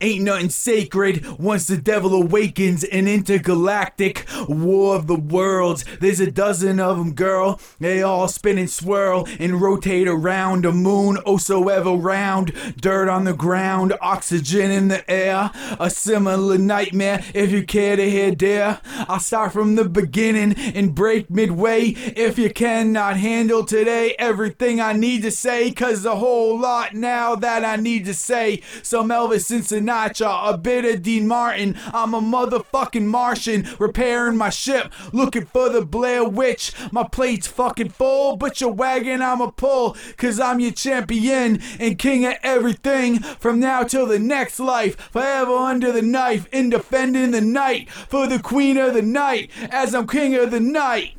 Ain't nothing sacred once the devil awakens an intergalactic war of the worlds. There's a dozen of them, girl. They all spin and swirl and rotate around a moon, oh so ever round. Dirt on the ground, oxygen in the air. A similar nightmare if you care to hear, dear. I'll start from the beginning and break midway. If you cannot handle today everything I need to say, cause a whole lot now that I need to say. Some Elvis Cincinnati Sinatra, a bit of Dean Martin. I'm a motherfucking Martian, repairing my ship, looking for the Blair Witch. My plate's fucking full, but your wagon I'ma pull, cause I'm your champion and king of everything. From now till the next life, forever under the knife, in defending the night for the queen of the night, as I'm king of the night.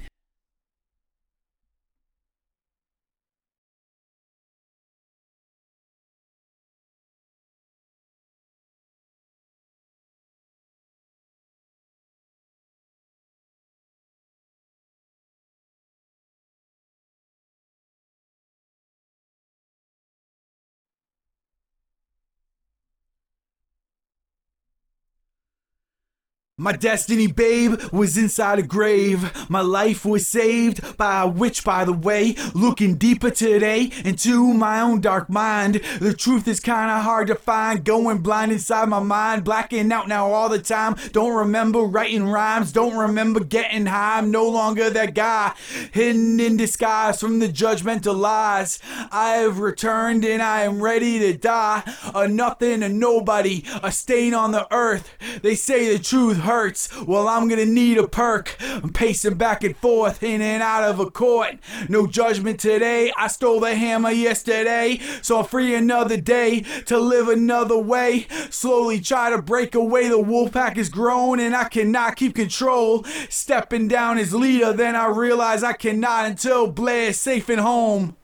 My destiny, babe, was inside a grave. My life was saved by a witch, by the way. Looking deeper today into my own dark mind. The truth is kinda hard to find. Going blind inside my mind. Blacking out now all the time. Don't remember writing rhymes. Don't remember getting high. I'm no longer that guy. Hidden in disguise from the judgmental lies. I have returned and I am ready to die. A nothing, a nobody. A stain on the earth. They say the truth hurts, well, I'm gonna need a perk. I'm pacing back and forth, in and out of a court. No judgment today. I stole the hammer yesterday, so I'm free another day to live another way. Slowly try to break away. The wolf pack is grown, and I cannot keep control. Stepping down as leader, then I realize I cannot until Blair is safe and home.